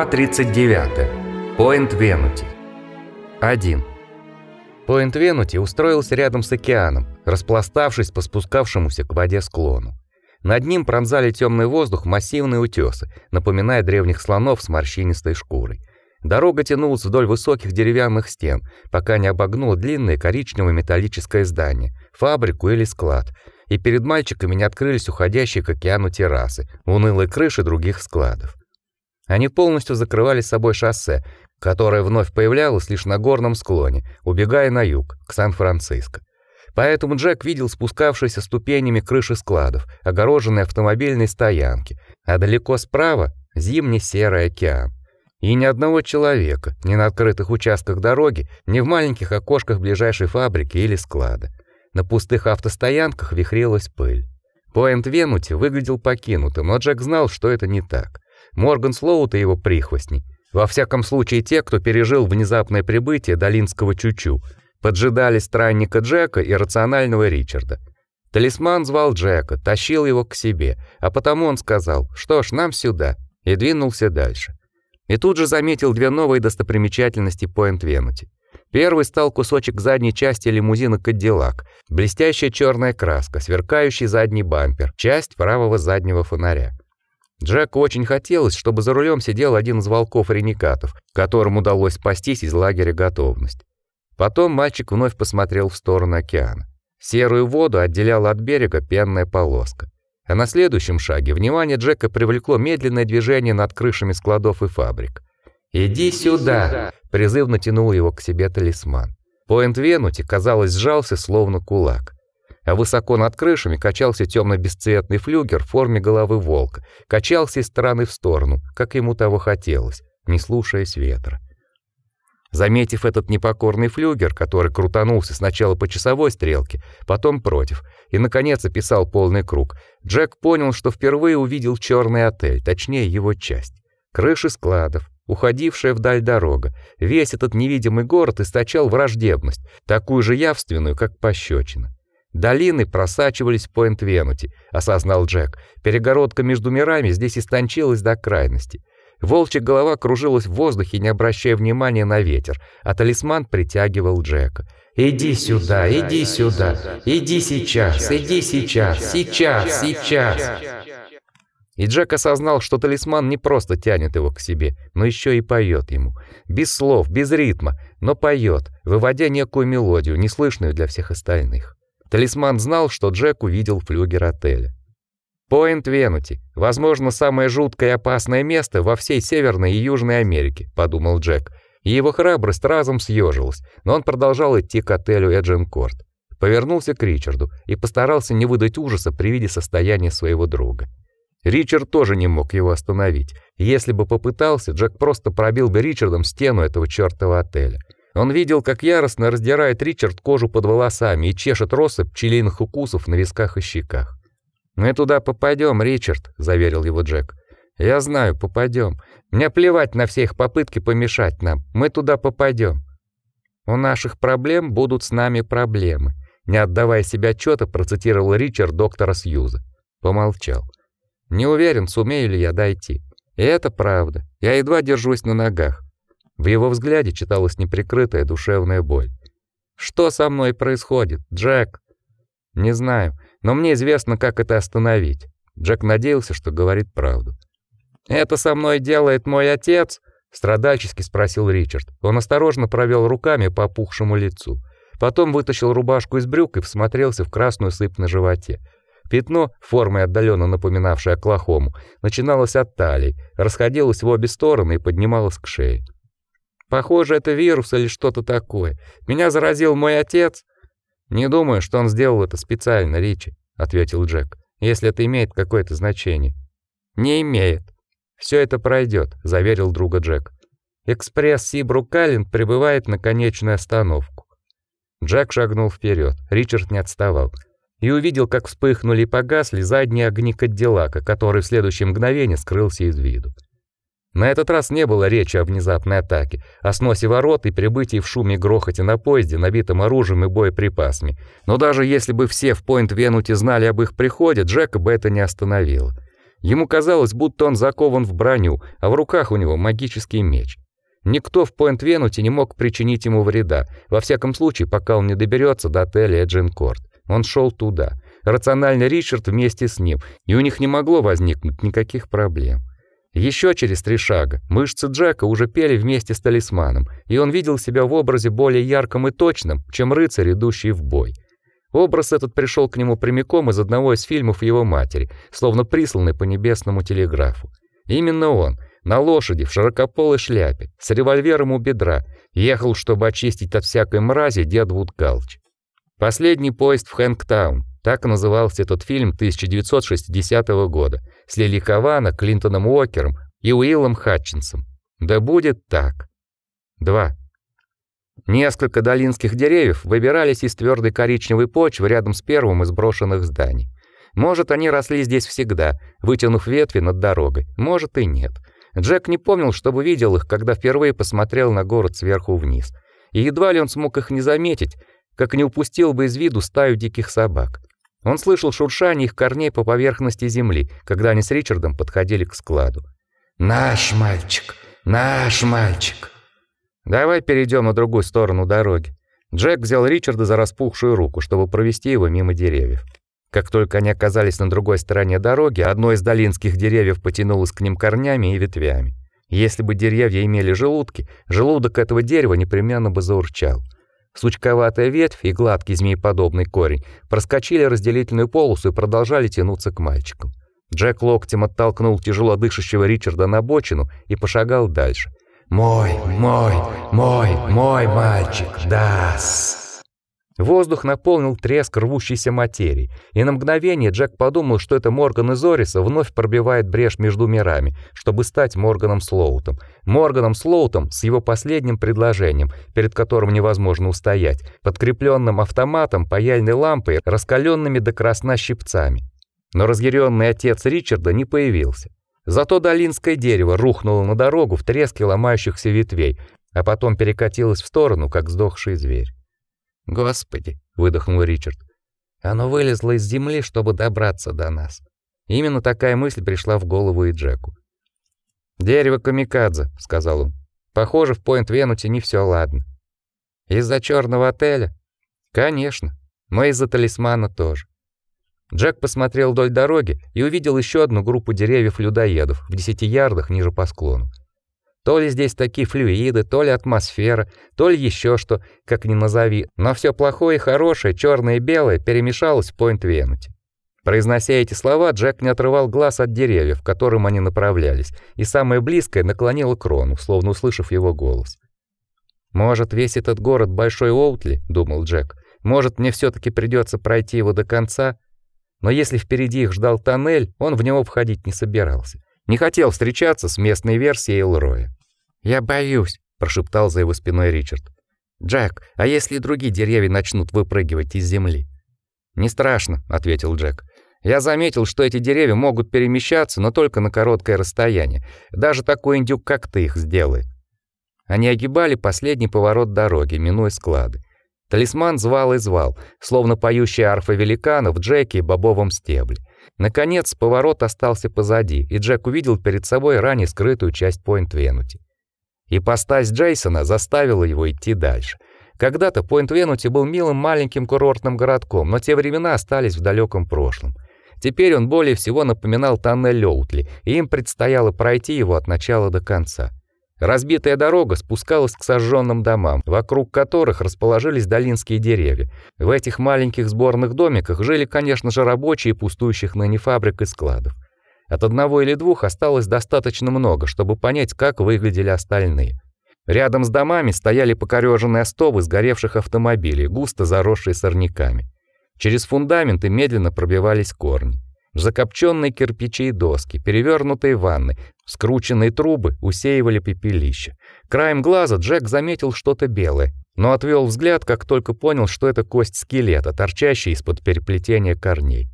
Глава 39. Пойнт Венути. 1. Пойнт Венути устроился рядом с океаном, распластавшись по спускавшемуся к воде склону. Над ним пронзали темный воздух массивные утесы, напоминая древних слонов с морщинистой шкурой. Дорога тянулась вдоль высоких деревянных стен, пока не обогнула длинное коричневое металлическое здание, фабрику или склад, и перед мальчиками не открылись уходящие к океану террасы, унылые крыши других складов. Они полностью закрывали собой шоссе, которое вновь появлялось лишь на горном склоне, убегая на юг, к Сан-Франциско. Поэтому Джек видел спускавшиеся ступенями крыши складов, огороженные автомобильной стоянки, а далеко справа зимний серый океан. И ни одного человека, ни на открытых участках дороги, ни в маленьких окошках ближайшей фабрики или склада. На пустых автостоянках вихрилась пыль. Пойнт Венути выглядел покинутым, но Джек знал, что это не так. Морган Слоут и его прихвостни, во всяком случае те, кто пережил внезапное прибытие долинского чучу, поджидали странника Джека и рационального Ричарда. Талисман звал Джека, тащил его к себе, а потому он сказал: "Что ж, нам сюда", и двинулся дальше. И тут же заметил две новые достопримечательности Пойнт-Венути. Первый стал кусочек задней части лимузина Cadillac, блестящая черная краска, сверкающий задний бампер, часть правого заднего фонаря. Джеку очень хотелось, чтобы за рулем сидел один из волков-ренегатов, которому удалось спастись из лагеря готовность. Потом мальчик вновь посмотрел в сторону океана. Серую воду отделяла от берега пенная полоска. А на следующем шаге внимание Джека привлекло медленное движение над крышами складов и фабрик. «Иди сюда!» – призывно тянул его к себе талисман. Пойнт Венути, казалось, сжался, словно кулак. А высоко над крышами качался темно-бесцветный флюгер в форме головы волка, качался из стороны в сторону, как ему того хотелось, не слушаясь ветра. Заметив этот непокорный флюгер, который крутанулся сначала по часовой стрелке, потом против, и наконец описал полный круг, Джек понял, что впервые увидел черный отель, точнее его часть. Крыши складов, уходившая вдаль дорога. Весь этот невидимый город источал враждебность, такую же явственную, как пощечина. Долины просачивались в Пойнт-Венути, осознал Джек. Перегородка между мирами здесь истончилась до крайности. Волчья голова кружилась в воздухе, не обращая внимания на ветер, а талисман притягивал Джека. «Иди сюда, иди сюда, иди сейчас, иди сейчас, сейчас, сейчас!» И Джек осознал, что талисман не просто тянет его к себе, но еще и поет ему. Без слов, без ритма, но поет, выводя некую мелодию, неслышную для всех остальных. Талисман знал, что Джек увидел флюгер отеля. Пойнт Венути, возможно, самое жуткое и опасное место во всей Северной и Южной Америке, подумал Джек. И его храбрость разом съежилась, но он продолжал идти к отелю Эдженкорт. Повернулся к Ричарду и постарался не выдать ужаса при виде состояния своего друга. Ричард тоже не мог его остановить. Если бы попытался, Джек просто пробил бы Ричардом стену этого чёртова отеля. Он видел, как яростно раздирает Ричард кожу под волосами и чешет россыпь пчелиных укусов на висках и щеках. Мы туда попадем, Ричард, заверил его Джек. Я знаю, попадем. Мне плевать на все их попытки помешать нам. Мы туда попадем. У наших проблем будут с нами проблемы. Не отдавая себе отчета, процитировал Ричард доктора Сьюза. Помолчал. Не уверен, сумею ли я дойти. И это правда. Я едва держусь на ногах. В его взгляде читалась неприкрытая душевная боль. Что со мной происходит, Джек? Не знаю но мне известно, как это остановить. Джек надеялся, что говорит правду. Это со мной делает мой отец? страдальчески спросил Ричард. Он осторожно провел руками по опухшему лицу, потом вытащил рубашку из брюк и всмотрелся в красную сыпь на животе. Пятно, формой отдаленно напоминавшее Оклахому, начиналось от талии, расходилось в обе стороны и поднималось к шее. Похоже, это вирус или что-то такое. Меня заразил мой отец. Не думаю, что он сделал это специально, Ричи, ответил Джек. Если это имеет какое-то значение. Не имеет. Все это пройдет, заверил друга Джек. Экспресс Сибрукалин прибывает на конечную остановку. Джек шагнул вперед. Ричард не отставал и увидел, как вспыхнули и погасли задние огни Кадиллака, который в следующее мгновение скрылся из виду. На этот раз не было речи о внезапной атаке, о сносе ворот и прибытии в шуме и грохоте на поезде, набитом оружием и боеприпасами. Но даже если бы все в Пойнт-Венуте знали об их приходе, Джека бы это не остановило. Ему казалось, будто он закован в броню, а в руках у него магический меч. Никто в Пойнт-Венуте не мог причинить ему вреда, во всяком случае, пока он не доберется до отеля Эджинкорт. Он шел туда. Рациональный Ричард вместе с ним, и у них не могло возникнуть никаких проблем. Еще через три шага мышцы Джека уже пели вместе с талисманом, и он видел себя в образе более ярком и точном, чем рыцарь, идущий в бой. Образ этот пришел к нему прямиком из одного из фильмов его матери, словно присланный по небесному телеграфу. Именно он, на лошади в широкополой шляпе, с револьвером у бедра, ехал, чтобы очистить от всякой мрази Дедвуд Галч. Последний поезд в Хэнктаун, так назывался этот фильм 1960 года, с Лили Кавана, Клинтоном Уокером и Уиллом Хатчинсом. Да будет так. 2. Несколько долинских деревьев выбирались из твердой коричневой почвы рядом с первым из брошенных зданий. Может, они росли здесь всегда, вытянув ветви над дорогой, может и нет. Джек не помнил, чтобы видел их, когда впервые посмотрел на город сверху вниз. И едва ли он смог их не заметить, как не упустил бы из виду стаю диких собак. Он слышал шуршание их корней по поверхности земли, когда они с Ричардом подходили к складу. «Наш мальчик! Наш мальчик!» «Давай перейдем на другую сторону дороги». Джек взял Ричарда за распухшую руку, чтобы провести его мимо деревьев. Как только они оказались на другой стороне дороги, одно из долинских деревьев потянулось к ним корнями и ветвями. Если бы деревья имели желудки, желудок этого дерева непременно бы заурчал. Сучковатая ветвь и гладкий змееподобный корень проскочили разделительную полосу и продолжали тянуться к мальчикам. Джек локтем оттолкнул тяжело дышащего Ричарда на бочину и пошагал дальше. «Мой, мой, мой, мой мальчик, дас!» Воздух наполнил треск рвущейся материи, и на мгновение Джек подумал, что это Морган из Ориса вновь пробивает брешь между мирами, чтобы стать Морганом Слоутом. Морганом Слоутом с его последним предложением, перед которым невозможно устоять, подкрепленным автоматом, паяльной лампой, раскаленными до красна щипцами. Но разъяренный отец Ричарда не появился. Зато долинское дерево рухнуло на дорогу в треске ломающихся ветвей, а потом перекатилось в сторону, как сдохший зверь. Господи, выдохнул Ричард. Оно вылезло из земли, чтобы добраться до нас. Именно такая мысль пришла в голову и Джеку. Дерево камикадзе, сказал он. Похоже, в Пойнт-Венуте не все ладно. Из-за черного отеля? Конечно, но из-за талисмана тоже. Джек посмотрел вдоль дороги и увидел еще одну группу деревьев-людоедов в десяти ярдах ниже по склону. То ли здесь такие флюиды, то ли атмосфера, то ли еще что, как ни назови, но все плохое и хорошее, черное и белое перемешалось в Пойнт-Венуте. Произнося эти слова, Джек не отрывал глаз от деревьев, к которым они направлялись, и самое близкое наклонило крону, словно услышав его голос. Может, весь этот город большой Оутли, думал Джек. Может, мне все таки придется пройти его до конца, но если впереди их ждал тоннель, он в него входить не собирался. Не хотел встречаться с местной версией Элроя. "Я боюсь", прошептал за его спиной Ричард. "Джек, а если другие деревья начнут выпрыгивать из земли?" "Не страшно", ответил Джек. "Я заметил, что эти деревья могут перемещаться, но только на короткое расстояние. Даже такой индюк, как ты, их сделает". Они огибали последний поворот дороги, минуя склады. Талисман звал и звал, словно поющая арфа великана в Джеке и бобовом стебле. Наконец, поворот остался позади, и Джек увидел перед собой ранее скрытую часть Пойнт-Венути. Ипостась Джейсона заставила его идти дальше. Когда-то Пойнт-Венути был милым маленьким курортным городком, но те времена остались в далеком прошлом. Теперь он более всего напоминал тоннель Лоутли, и им предстояло пройти его от начала до конца. Разбитая дорога спускалась к сожженным домам, вокруг которых расположились долинские деревья. В этих маленьких сборных домиках жили, конечно же, рабочие пустующих ныне фабрик и складов. От одного или двух осталось достаточно много, чтобы понять, как выглядели остальные. Рядом с домами стояли покореженные остовы сгоревших автомобилей, густо заросшие сорняками. Через фундаменты медленно пробивались корни. Закопченные кирпичи и доски, перевернутые ванны, скрученные трубы усеивали пепелище. Краем глаза Джек заметил что-то белое, но отвел взгляд, как только понял, что это кость скелета, торчащая из-под переплетения корней.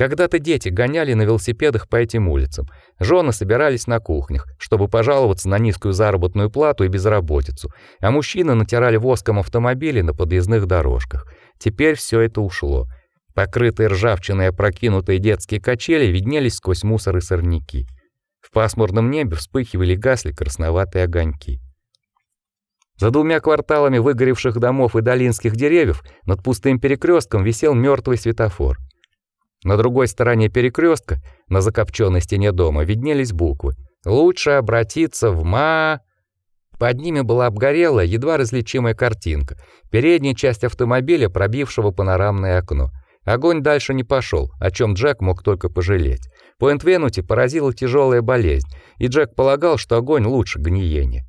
Когда-то дети гоняли на велосипедах по этим улицам. Жены собирались на кухнях, чтобы пожаловаться на низкую заработную плату и безработицу, а мужчины натирали воском автомобили на подъездных дорожках. Теперь все это ушло. Покрытые ржавчиной опрокинутые детские качели виднелись сквозь мусор и сорняки. В пасмурном небе вспыхивали и гасли красноватые огоньки. За двумя кварталами выгоревших домов и долинских деревьев над пустым перекрестком висел мертвый светофор. На другой стороне перекрестка, на закопченной стене дома, виднелись буквы. «Лучше обратиться в ма...» Под ними была обгорелая, едва различимая картинка. Передняя часть автомобиля, пробившего панорамное окно. Огонь дальше не пошел, о чем Джек мог только пожалеть. Пойнт-Венути поразила тяжелая болезнь, и Джек полагал, что огонь лучше гниения.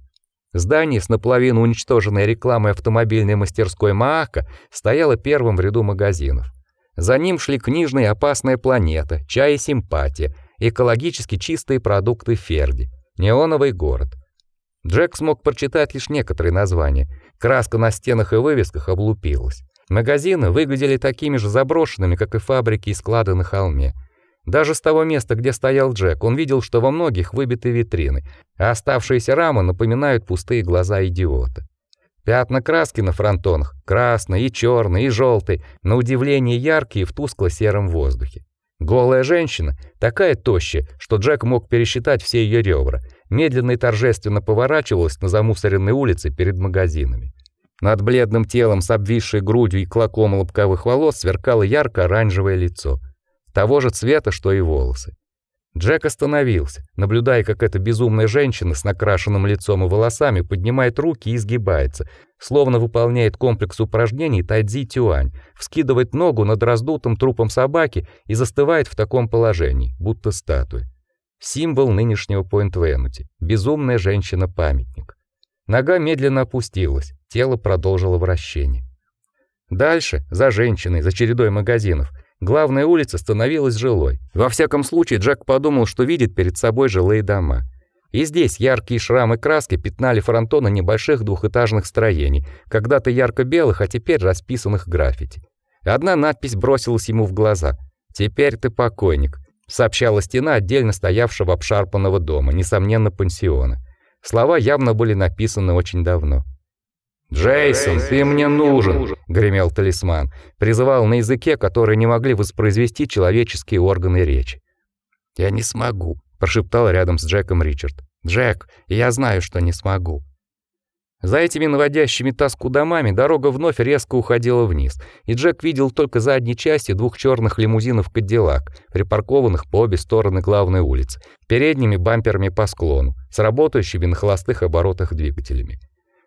Здание с наполовину уничтоженной рекламой автомобильной мастерской Маака стояло первым в ряду магазинов. За ним шли книжные «Опасная планета», «Чай и симпатия», экологически чистые продукты Ферди, неоновый город. Джек смог прочитать лишь некоторые названия. Краска на стенах и вывесках облупилась. Магазины выглядели такими же заброшенными, как и фабрики и склады на холме. Даже с того места, где стоял Джек, он видел, что во многих выбиты витрины, а оставшиеся рамы напоминают пустые глаза идиота. Пятна краски на фронтонах, красный и черный и желтый, на удивление яркие в тускло-сером воздухе. Голая женщина, такая тощая, что Джек мог пересчитать все ее ребра, медленно и торжественно поворачивалась на замусоренной улице перед магазинами. Над бледным телом с обвисшей грудью и клоком лобковых волос сверкало ярко-оранжевое лицо, того же цвета, что и волосы. Джек остановился, наблюдая, как эта безумная женщина с накрашенным лицом и волосами поднимает руки и изгибается, словно выполняет комплекс упражнений тайцзи-тюань, вскидывает ногу над раздутым трупом собаки и застывает в таком положении, будто статуя. Символ нынешнего Пойнт-Венути. Безумная женщина-памятник. Нога медленно опустилась, тело продолжило вращение. Дальше, за женщиной, за чередой магазинов, главная улица становилась жилой. Во всяком случае, Джек подумал, что видит перед собой жилые дома. И здесь яркие шрамы краски пятнали фронтоны небольших двухэтажных строений, когда-то ярко-белых, а теперь расписанных граффити. Одна надпись бросилась ему в глаза. «Теперь ты покойник», сообщала стена отдельно стоявшего обшарпанного дома, несомненно, пансиона. Слова явно были написаны очень давно. «Джейсон, ты мне нужен!» — гремел талисман. Призывал на языке, который не могли воспроизвести человеческие органы речи. «Я не смогу», прошептал рядом с Джеком Ричард. Джек, я знаю, что не смогу. За этими наводящими тоску домами дорога вновь резко уходила вниз, и Джек видел только задней части двух черных лимузинов Кадиллак, припаркованных по обе стороны главной улицы, передними бамперами по склону, с работающими на холостых оборотах двигателями.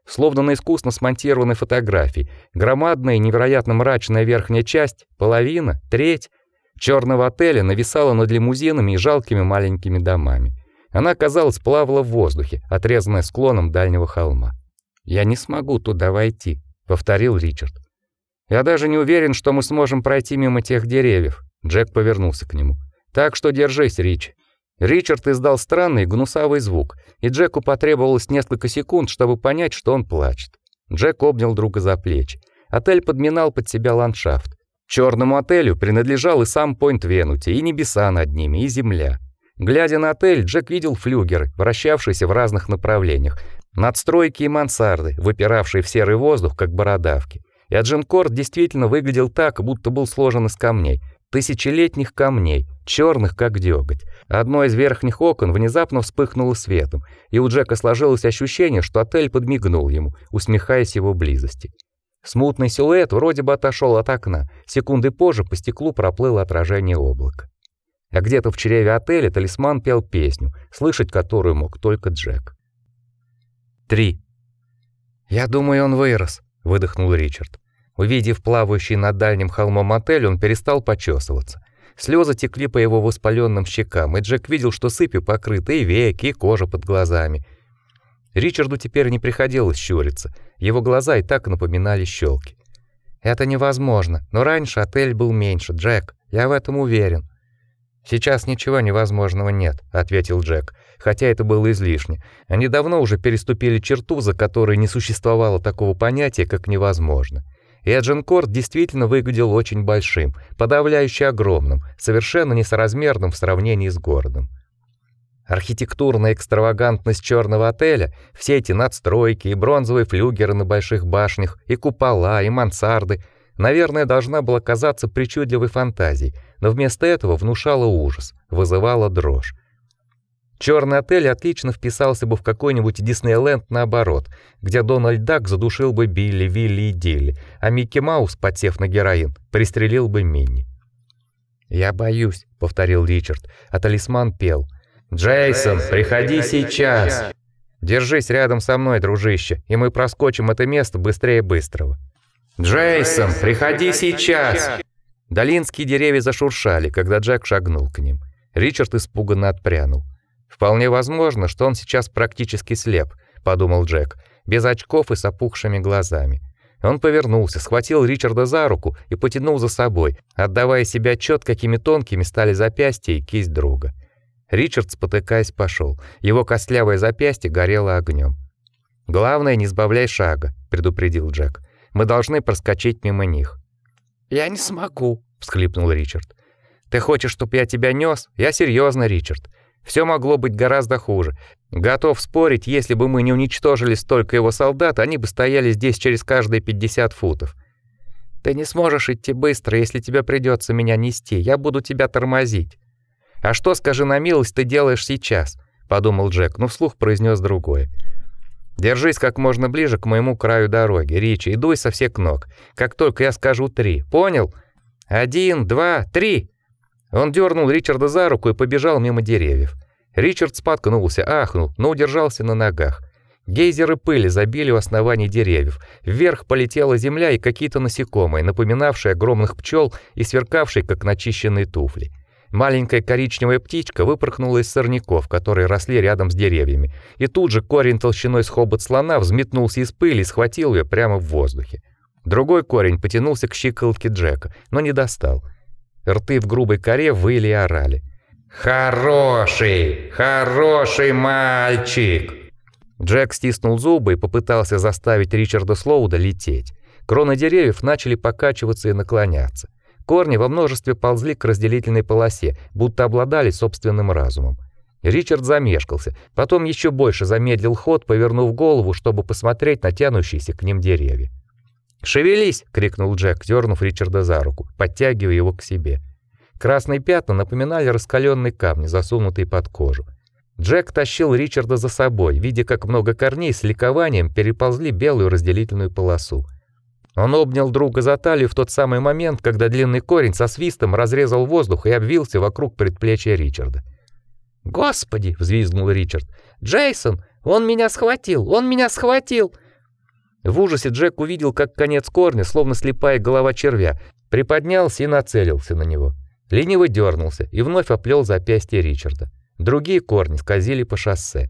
Словно на искусно смонтированной фотографии, громадная и невероятно мрачная верхняя часть, половина, треть черного отеля нависала над лимузинами и жалкими маленькими домами. Она, казалось, плавала в воздухе, отрезанная склоном дальнего холма. «Я не смогу туда войти», — повторил Ричард. «Я даже не уверен, что мы сможем пройти мимо тех деревьев». Джек повернулся к нему. «Так что держись, Рич». Ричард издал странный гнусавый звук, и Джеку потребовалось несколько секунд, чтобы понять, что он плачет. Джек обнял друга за плечи. Отель подминал под себя ландшафт. Черному отелю принадлежал и сам Пойнт-Венути, и небеса над ними, и земля. Глядя на отель, Джек видел флюгеры, вращавшиеся в разных направлениях, надстройки и мансарды, выпиравшие в серый воздух, как бородавки. И Аджинкорт действительно выглядел так, будто был сложен из камней, тысячелетних камней, черных как деготь. Одно из верхних окон внезапно вспыхнуло светом, и у Джека сложилось ощущение, что отель подмигнул ему, усмехаясь его близости. Смутный силуэт вроде бы отошел от окна. Секунды позже по стеклу проплыло отражение облака. А где-то в чреве отеля талисман пел песню, слышать которую мог только Джек. 3. «Я думаю, он вырос», — выдохнул Ричард. Увидев плавающий над дальним холмом отель, он перестал почесываться. Слезы текли по его воспаленным щекам, и Джек видел, что сыпью покрыты и веки, и кожа под глазами. Ричарду теперь не приходилось щуриться. Его глаза и так напоминали щелки. Это невозможно, но раньше отель был меньше, Джек. Я в этом уверен. Сейчас ничего невозможного нет, ответил Джек, хотя это было излишне. Они давно уже переступили черту, за которой не существовало такого понятия, как невозможно. И Адженкорт действительно выглядел очень большим, подавляюще огромным, совершенно несоразмерным в сравнении с городом. Архитектурная экстравагантность черного отеля, все эти надстройки и бронзовые флюгеры на больших башнях, и купола, и мансарды наверное, должна была казаться причудливой фантазией, но вместо этого внушала ужас, вызывала дрожь. Черный отель отлично вписался бы в какой-нибудь Диснейленд наоборот, где Дональд Дак задушил бы Билли, Вилли и Дилли, а Микки Маус, подсев на героин, пристрелил бы Минни. «Я боюсь», — повторил Ричард, а талисман пел. «Джейсон, приходи сейчас!» «Держись рядом со мной, дружище, и мы проскочим это место быстрее быстрого». «Джейсон, приходи сейчас!» Долинские деревья зашуршали, когда Джек шагнул к ним. Ричард испуганно отпрянул. Вполне возможно, что он сейчас практически слеп, подумал Джек, без очков и с опухшими глазами. Он повернулся, схватил Ричарда за руку и потянул за собой, отдавая себе отчет, какими тонкими стали запястья и кисть друга. Ричард, спотыкаясь, пошел. Его костлявое запястье горело огнем. Главное, не сбавляй шага, предупредил Джек. Мы должны проскочить мимо них. Я не смогу, всхлипнул Ричард. Ты хочешь, чтобы я тебя нёс? Я серьезно, Ричард. Все могло быть гораздо хуже. Готов спорить, если бы мы не уничтожили столько его солдат, они бы стояли здесь через каждые 50 футов. Ты не сможешь идти быстро, если тебе придется меня нести. Я буду тебя тормозить. А что, скажи на милость, ты делаешь сейчас? подумал Джек, но вслух произнес другое. Держись как можно ближе к моему краю дороги, Ричи, и дуй со всех ног. Как только я скажу три. Понял? Один, два, три. Он дернул Ричарда за руку и побежал мимо деревьев. Ричард споткнулся, ахнул, но удержался на ногах. Гейзеры пыли забили у оснований деревьев. Вверх полетела земля и какие-то насекомые, напоминавшие огромных пчел и сверкавшие, как начищенные туфли. Маленькая коричневая птичка выпорхнула из сорняков, которые росли рядом с деревьями, и тут же корень толщиной с хобот слона взметнулся из пыли и схватил ее прямо в воздухе. Другой корень потянулся к щиколотке Джека, но не достал. Рты в грубой коре выли и орали. «Хороший! Хороший мальчик!» Джек стиснул зубы и попытался заставить Ричарда Слоуда лететь. Кроны деревьев начали покачиваться и наклоняться. Корни во множестве ползли к разделительной полосе, будто обладали собственным разумом. Ричард замешкался, потом еще больше замедлил ход, повернув голову, чтобы посмотреть на тянущиеся к ним деревья. «Шевелись!» — крикнул Джек, дернув Ричарда за руку, подтягивая его к себе. Красные пятна напоминали раскаленные камни, засунутые под кожу. Джек тащил Ричарда за собой, видя, как много корней с ликованием переползли белую разделительную полосу. Он обнял друга за талию в тот самый момент, когда длинный корень со свистом разрезал воздух и обвился вокруг предплечья Ричарда. «Господи!» — взвизгнул Ричард. «Джейсон! Он меня схватил! Он меня схватил!» В ужасе Джек увидел, как конец корня, словно слепая голова червя, приподнялся и нацелился на него. Лениво дернулся и вновь оплел запястье Ричарда. Другие корни скользили по шоссе.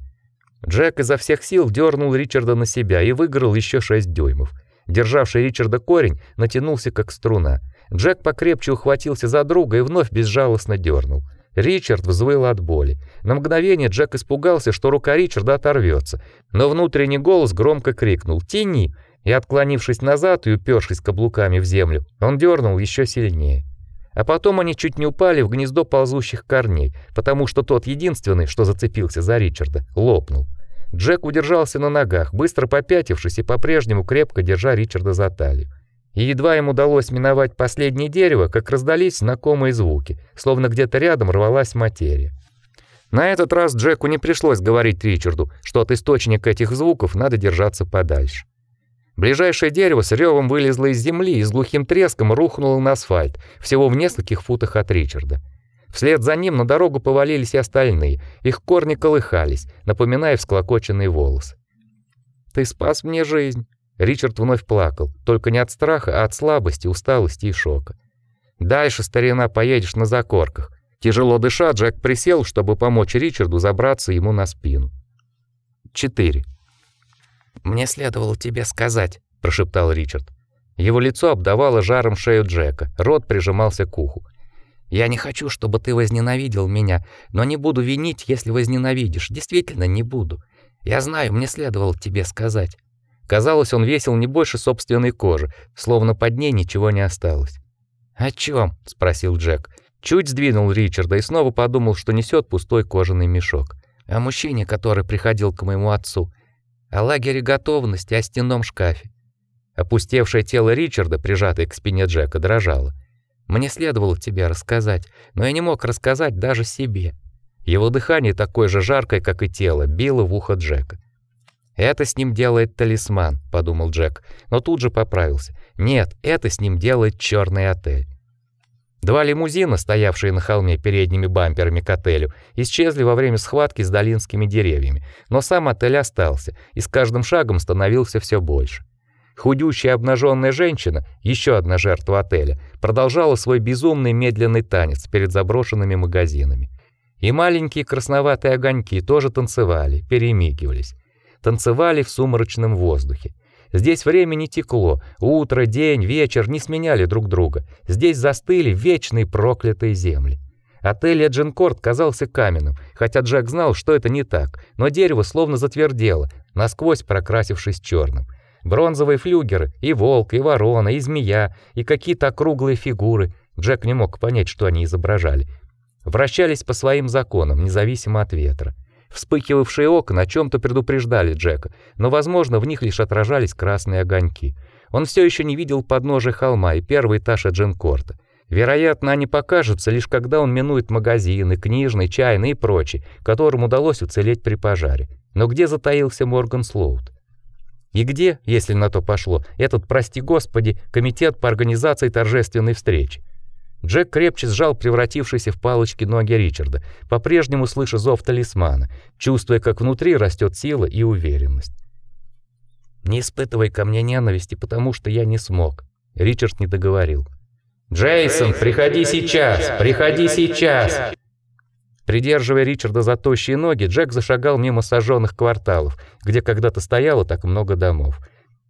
Джек изо всех сил дернул Ричарда на себя и выиграл еще шесть дюймов. Державший Ричарда корень натянулся как струна. Джек покрепче ухватился за друга и вновь безжалостно дернул. Ричард взвыл от боли. На мгновение Джек испугался, что рука Ричарда оторвется, но внутренний голос громко крикнул: "Тяни!" И отклонившись назад и упершись каблуками в землю, он дернул еще сильнее. А потом они чуть не упали в гнездо ползущих корней, потому что тот единственный, что зацепился за Ричарда, лопнул. Джек удержался на ногах, быстро попятившись и по-прежнему крепко держа Ричарда за талию. И едва им удалось миновать последнее дерево, как раздались знакомые звуки, словно где-то рядом рвалась материя. На этот раз Джеку не пришлось говорить Ричарду, что от источника этих звуков надо держаться подальше. Ближайшее дерево с ревом вылезло из земли и с глухим треском рухнуло на асфальт, всего в нескольких футах от Ричарда. Вслед за ним на дорогу повалились и остальные, их корни колыхались, напоминая всклокоченные волосы. «Ты спас мне жизнь», Ричард вновь плакал, только не от страха, а от слабости, усталости и шока. Дальше, старина, поедешь на закорках. Тяжело дыша, Джек присел, чтобы помочь Ричарду забраться ему на спину. 4. Мне следовало тебе сказать, прошептал Ричард. Его лицо обдавало жаром шею Джека, рот прижимался к уху. Я не хочу, чтобы ты возненавидел меня, но не буду винить, если возненавидишь. Действительно не буду. Я знаю, мне следовало тебе сказать. Казалось, он весил не больше собственной кожи, словно под ней ничего не осталось. "О чем? спросил Джек. Чуть сдвинул Ричарда и снова подумал, что несет пустой кожаный мешок. О мужчине, который приходил к моему отцу, о лагере готовности, о стенном шкафе. Опустевшее тело Ричарда, прижатое к спине Джека, дрожало. Мне следовало тебе рассказать, но я не мог рассказать даже себе. Его дыхание такое же жаркое, как и тело, било в ухо Джека. Это с ним делает талисман, подумал Джек, но тут же поправился. Нет, это с ним делает черный отель. Два лимузина, стоявшие на холме передними бамперами к отелю, исчезли во время схватки с долинскими деревьями, но сам отель остался и с каждым шагом становился все больше. Худющая обнаженная женщина, еще одна жертва отеля, продолжала свой безумный медленный танец перед заброшенными магазинами. И маленькие красноватые огоньки тоже танцевали, перемигивались. Танцевали в сумрачном воздухе. Здесь время не текло, утро, день, вечер не сменяли друг друга. Здесь застыли вечные проклятые земли. Отель Эдженкорт казался каменным, хотя Джек знал, что это не так, но дерево словно затвердело, насквозь прокрасившись черным. Бронзовые флюгеры, и волк, и ворона, и змея, и какие-то округлые фигуры. Джек не мог понять, что они изображали. Вращались по своим законам, независимо от ветра. Вспыхивавшие окна о чем то предупреждали Джека, но, возможно, в них лишь отражались красные огоньки. Он все еще не видел подножия холма и первый этаж Дженкорта. Вероятно, они покажутся лишь когда он минует магазины, книжный, чайный и прочие, которым удалось уцелеть при пожаре. Но где затаился Морган Слоут? И где, если на то пошло, этот, прости господи, комитет по организации торжественной встречи? Джек крепче сжал превратившиеся в палочки ноги Ричарда, по-прежнему слыша зов талисмана, чувствуя, как внутри растет сила и уверенность. Не испытывай ко мне ненависти, потому что я не смог. Ричард не договорил. Джейсон, приходи сейчас, приходи сейчас. Придерживая Ричарда за тощие ноги, Джек зашагал мимо сожженных кварталов, где когда-то стояло так много домов.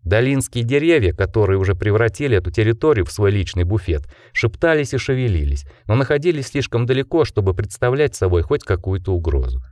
Долинские деревья, которые уже превратили эту территорию в свой личный буфет, шептались и шевелились, но находились слишком далеко, чтобы представлять собой хоть какую-то угрозу.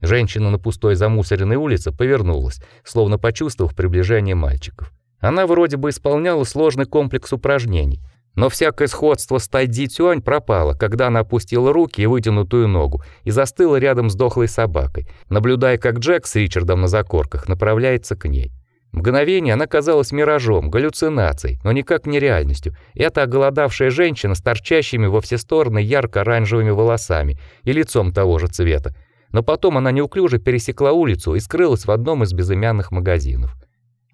Женщина на пустой замусоренной улице повернулась, словно почувствовав приближение мальчиков. Она вроде бы исполняла сложный комплекс упражнений — но всякое сходство с Тайди Цюань пропало, когда она опустила руки и вытянутую ногу и застыла рядом с дохлой собакой, наблюдая, как Джек с Ричардом на закорках направляется к ней. Мгновение она казалась миражом, галлюцинацией, но никак не реальностью. Это оголодавшая женщина с торчащими во все стороны ярко-оранжевыми волосами и лицом того же цвета. Но потом она неуклюже пересекла улицу и скрылась в одном из безымянных магазинов.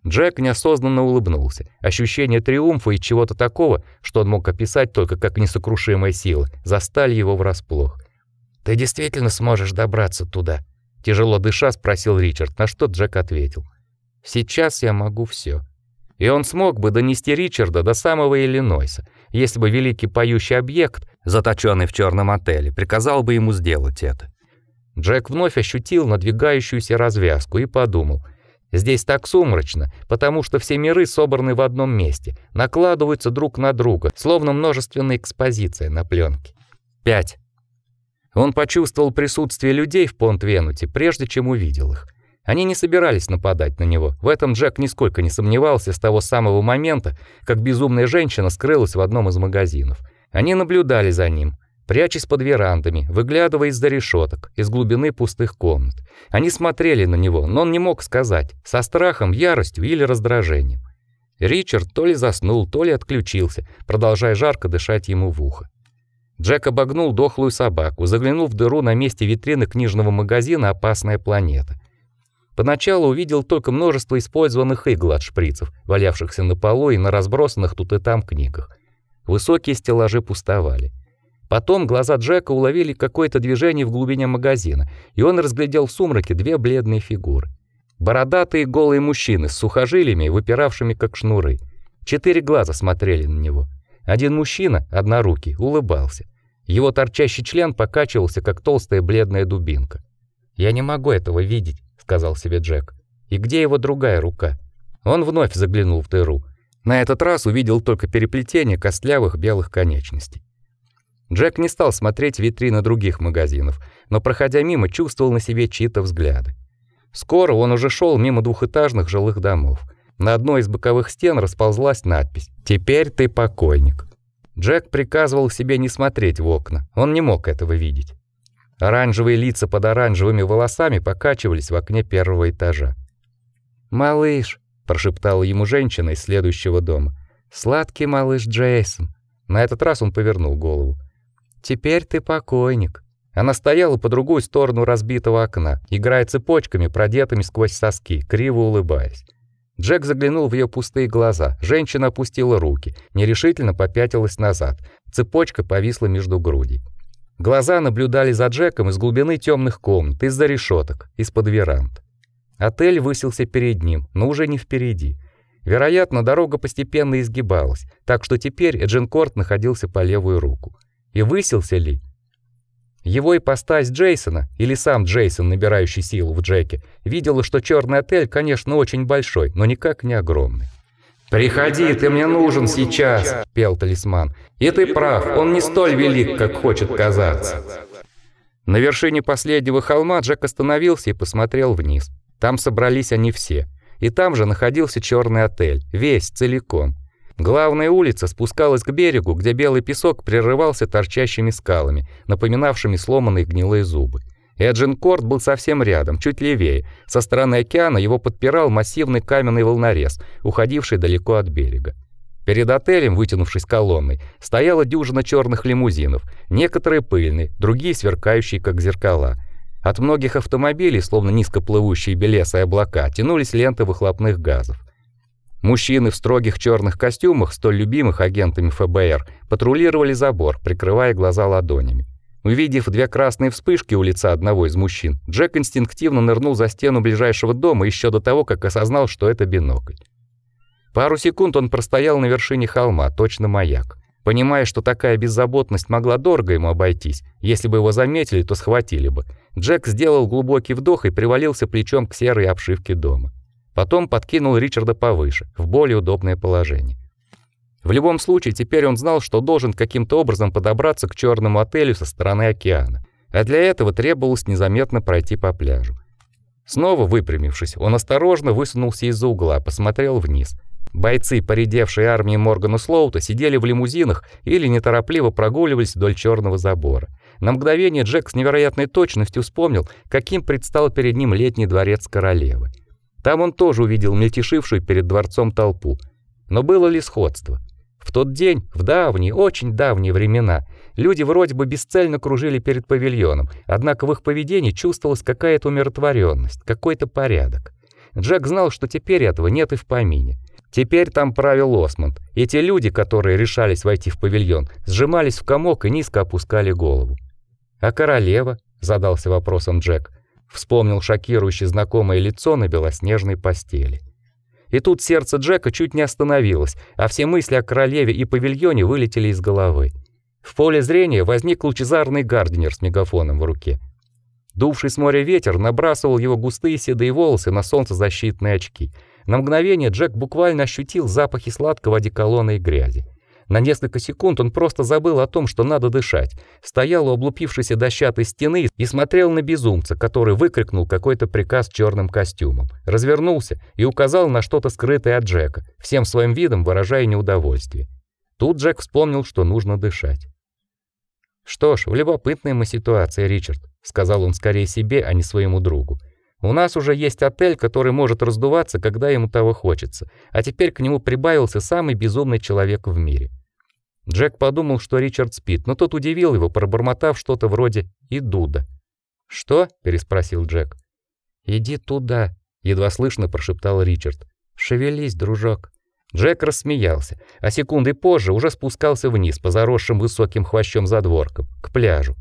Джек неосознанно улыбнулся. Ощущение триумфа и чего-то такого, что он мог описать только как несокрушимая сила, застали его врасплох. Ты действительно сможешь добраться туда? тяжело дыша спросил Ричард, на что Джек ответил: Сейчас я могу все. И он смог бы донести Ричарда до самого Иллинойса, если бы великий поющий объект, заточенный в черном отеле, приказал бы ему сделать это. Джек вновь ощутил надвигающуюся развязку и подумал: Здесь так сумрачно, потому что все миры собраны в одном месте, накладываются друг на друга, словно множественная экспозиция на пленке. 5. Он почувствовал присутствие людей в Понт-Венуте, прежде чем увидел их. Они не собирались нападать на него. В этом Джек нисколько не сомневался с того самого момента, как безумная женщина скрылась в одном из магазинов. Они наблюдали за ним, прячась под верандами, выглядывая из-за решеток, из глубины пустых комнат. Они смотрели на него, но он не мог сказать, со страхом, яростью или раздражением. Ричард то ли заснул, то ли отключился, продолжая жарко дышать ему в ухо. Джек обогнул дохлую собаку, заглянул в дыру на месте витрины книжного магазина «Опасная планета». Поначалу увидел только множество использованных игл от шприцев, валявшихся на полу и на разбросанных тут и там книгах. Высокие стеллажи пустовали. Потом глаза Джека уловили какое-то движение в глубине магазина, и он разглядел в сумраке две бледные фигуры. Бородатые голые мужчины с сухожилиями, выпиравшими как шнуры. Четыре глаза смотрели на него. Один мужчина, однорукий, улыбался. Его торчащий член покачивался, как толстая бледная дубинка. "Я не могу этого видеть", сказал себе Джек. "И где его другая рука?" Он вновь заглянул в дыру. На этот раз увидел только переплетение костлявых белых конечностей. Джек не стал смотреть витрины других магазинов, но проходя мимо, чувствовал на себе чьи-то взгляды. Скоро он уже шел мимо двухэтажных жилых домов. На одной из боковых стен расползлась надпись: "Теперь ты покойник". Джек приказывал себе не смотреть в окна. Он не мог этого видеть. Оранжевые лица под оранжевыми волосами покачивались в окне первого этажа. "Малыш", прошептала ему женщина из следующего дома. Сладкий малыш Джейсон. На этот раз он повернул голову. Теперь ты покойник. Она стояла по другую сторону разбитого окна, играя цепочками, продетыми сквозь соски, криво улыбаясь. Джек заглянул в ее пустые глаза. Женщина опустила руки, нерешительно попятилась назад. Цепочка повисла между грудей. Глаза наблюдали за Джеком из глубины темных комнат, из-за решеток, из-под веранд. Отель высился перед ним, но уже не впереди. Вероятно, дорога постепенно изгибалась, так что теперь Эдженкорт находился по левую руку. И высился ли? Его ипостась Джейсона, или сам Джейсон, набирающий силу в Джеке, видела, что черный отель, конечно, очень большой, но никак не огромный. «Приходи, ты мне нужен сейчас», — пел талисман. «И ты прав, он не столь велик, как хочет казаться». На вершине последнего холма Джек остановился и посмотрел вниз. Там собрались они все. И там же находился черный отель, весь, целиком. Главная улица спускалась к берегу, где белый песок прерывался торчащими скалами, напоминавшими сломанные гнилые зубы. Эджинкорт был совсем рядом, чуть левее. Со стороны океана его подпирал массивный каменный волнорез, уходивший далеко от берега. Перед отелем, вытянувшись колонной, стояла дюжина черных лимузинов, некоторые пыльные, другие сверкающие как зеркала. От многих автомобилей, словно низкоплывущие белесые облака, тянулись ленты выхлопных газов. Мужчины в строгих черных костюмах, столь любимых агентами ФБР, патрулировали забор, прикрывая глаза ладонями. Увидев две красные вспышки у лица одного из мужчин, Джек инстинктивно нырнул за стену ближайшего дома еще до того, как осознал, что это бинокль. Пару секунд он простоял на вершине холма, точно маяк. Понимая, что такая беззаботность могла дорого ему обойтись, если бы его заметили, то схватили бы, Джек сделал глубокий вдох и привалился плечом к серой обшивке дома. Потом подкинул Ричарда повыше, в более удобное положение. В любом случае, теперь он знал, что должен каким-то образом подобраться к черному отелю со стороны океана, а для этого требовалось незаметно пройти по пляжу. Снова выпрямившись, он осторожно высунулся из-за угла, посмотрел вниз. Бойцы поредевшей армии Моргана Слоута сидели в лимузинах или неторопливо прогуливались вдоль черного забора. На мгновение Джек с невероятной точностью вспомнил, каким предстал перед ним летний дворец королевы. Там он тоже увидел мельтешившую перед дворцом толпу. Но было ли сходство? В тот день, в давние, очень давние времена, люди вроде бы бесцельно кружили перед павильоном, однако в их поведении чувствовалась какая-то умиротворенность, какой-то порядок. Джек знал, что теперь этого нет и в помине. Теперь там правил Осмонд, и те люди, которые решались войти в павильон, сжимались в комок и низко опускали голову. «А королева?» — задался вопросом Джек. Вспомнил шокирующее знакомое лицо на белоснежной постели. И тут сердце Джека чуть не остановилось, а все мысли о королеве и павильоне вылетели из головы. В поле зрения возник лучезарный гардинер с мегафоном в руке. Дувший с моря ветер набрасывал его густые седые волосы на солнцезащитные очки. На мгновение Джек буквально ощутил запахи сладкого одеколона и грязи. На несколько секунд он просто забыл о том, что надо дышать. Стоял у облупившейся дощатой стены и смотрел на безумца, который выкрикнул какой-то приказ черным костюмом. Развернулся и указал на что-то скрытое от Джека, всем своим видом выражая неудовольствие. Тут Джек вспомнил, что нужно дышать. Что ж, в любопытной мы ситуации, Ричард, сказал он скорее себе, а не своему другу. У нас уже есть отель, который может раздуваться, когда ему того хочется, а теперь к нему прибавился самый безумный человек в мире. Джек подумал, что Ричард спит, но тот удивил его, пробормотав что-то вроде «Идуда». «Что?» — переспросил Джек. «Иди туда», — едва слышно прошептал Ричард. «Шевелись, дружок». Джек рассмеялся, а секунды позже уже спускался вниз по заросшим высоким хвощом задворкам, к пляжу.